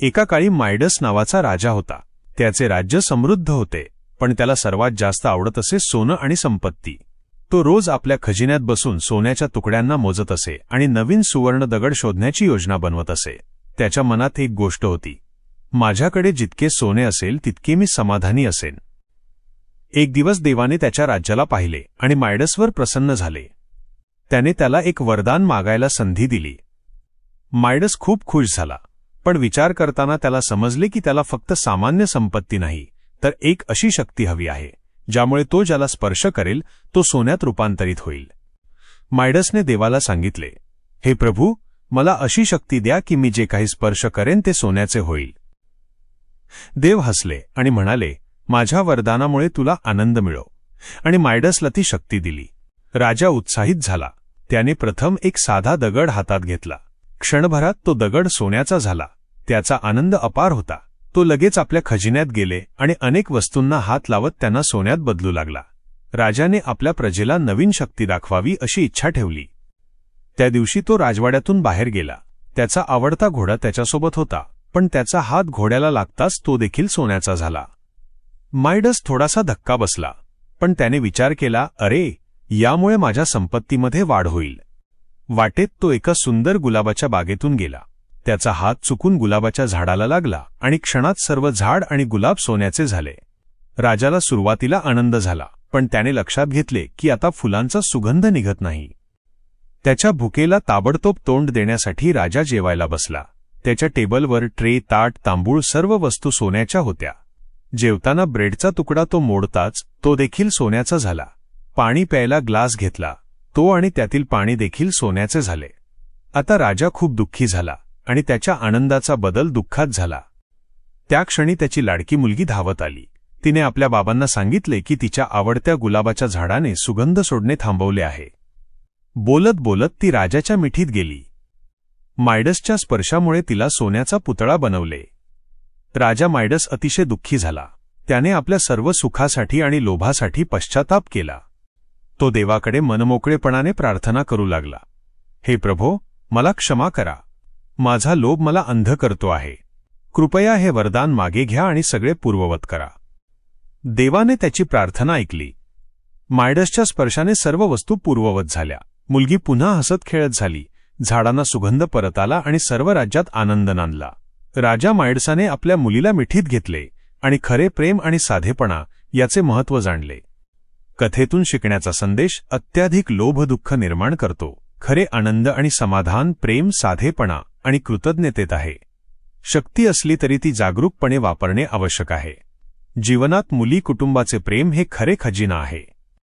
एका काळी मायडस नावाचा राजा होता. त्याचे राज्य समृद्ध होते पण त्याला सर्वात जास्त आवडत असे सोनं आणि संपत्ती. तो रोज आपल्या खजिन्यात बसून सोन्याच्या तुकड्यांना मोजत असे आणि नवीन सुवर्ण दगड शोधण्याची योजना बनवत असे. त्याच्या मनात एक गोष्ट होती. माझ्याकडे जितके सोने असेल तितके मी समाधानी असेन. एक दिवस देवाने त्याच्या राज्याला पाहिले आणि मायडसवर प्रसन्न झाले. त्याने त्याला एक वरदान मागायला संधी दिली. मायडस खूप खुश झाला. पण विचार करताना त्याला समजले की त्याला फक्त सामान्य संपत्ती नाही तर एक अशी शक्ती हवी आहे ज्यामुळे तो ज्याला स्पर्श करेल तो सोन्यात रूपांतरित होईल. मायडसने देवाला सांगितले हे प्रभू मला अशी शक्ती द्या की मी जे काही स्पर्श करेन ते सोन्याचे होईल. देव हसले आणि म्हणाले माझ्या वरदानामुळे तुला आनंद मिळो. आणि मायडसला ती शक्ती दिली. राजा उत्साहित झाला. त्याने प्रथम एक साधा दगड हातात घेतला. क्षणभरात तो दगड सोन्याचा झाला. त्याचा आनंद अपार होता. तो लगेच आपल्या खजिन्यात गेले आणि अनेक वस्तूंना हात लावत त्यांना सोन्यात बदलू लागला. राजाने आपल्या प्रजेला नवीन शक्ती दाखवावी अशी इच्छा ठेवली. त्या दिवशी तो राजवाड्यातून बाहेर गेला. त्याचा आवडता घोडा त्याच्यासोबत होता पण त्याचा हात घोड्याला लागताच तो देखील सोन्याचा झाला. मायडस थोडासा धक्का बसला पण त्याने विचार केला अरे यामुळे माझ्या संपत्तीमध्ये वाढ होईल. वाटेत तो एका सुंदर गुलाबाच्या बागेतून गेला. त्याचा हात चुकून गुलाबाच्या झाडाला लागला आणि क्षणात सर्व झाड आणि गुलाब सोन्याचे झाले. राजाला सुरुवातीला आनंद झाला पण त्याने लक्षात घेतले की आता फुलांचा सुगंध निघत नाही. त्याच्या भुकेला ताबडतोब तोंड देण्यासाठी राजा जेवायला बसला. त्याच्या टेबलवर ट्रे ताट तांबूळ सर्व वस्तू सोन्याच्या होत्या. जेवताना ब्रेडचा तुकडा तो मोडताच तो देखील सोन्याचा झाला. पाणी प्यायला ग्लास घेतला. तो आणि त्यातील पाणी देखील सोन्याचे झाले. आता राजा खूप दुःखी झाला. आणि त्याच्या आनंदाचा बदल दुःखात झाला. त्या क्षणी त्याची लाडकी मुलगी धावत आली. तिने आपल्या बाबांना सांगितले की तिच्या आवडत्या गुलाबाच्या झाडाने सुगंध सोडणे थांबवले आहे. बोलत बोलत ती राजाच्या मिठीत गेली. मायडसच्या स्पर्शामुळे तिला सोन्याचा पुतळा बनवले. राजा मायडस अतिशय दुःखी झाला. त्याने आपल्या सर्व सुखासाठी आणि लोभासाठी पश्चाताप केला. तो देवाकडे मनमोकळेपणाने प्रार्थना करू लागला. हे प्रभो मला क्षमा करा. माझा लोभ मला अंध करतो आहे. कृपया हे वरदान मागे घ्या आणि सगळे पूर्ववत करा. देवाने त्याची प्रार्थना ऐकली. मायडसच्या स्पर्शाने सर्व वस्तू पूर्ववत झाल्या. मुलगी पुन्हा हसत खेळत झाली. झाडांना सुगंध परत आला आणि सर्व राज्यात आनंद नांदला. राजा मायडसाने आपल्या मुलीला मिठीत घेतले आणि खरे प्रेम आणि साधेपणा याचे महत्त्व जाणले. कथेतून शिकण्याचा संदेश अत्याधिक लोभदुःख निर्माण करतो. खरे आनंद आणि समाधान प्रेम साधेपणा आणि कृतज्ञतेत आहे. शक्ती असली तरी ती जागरूकपणे वापरणे आवश्यक आहे. जीवनात मुली कुटुंबाचे प्रेम हे खरे खजिना आहे.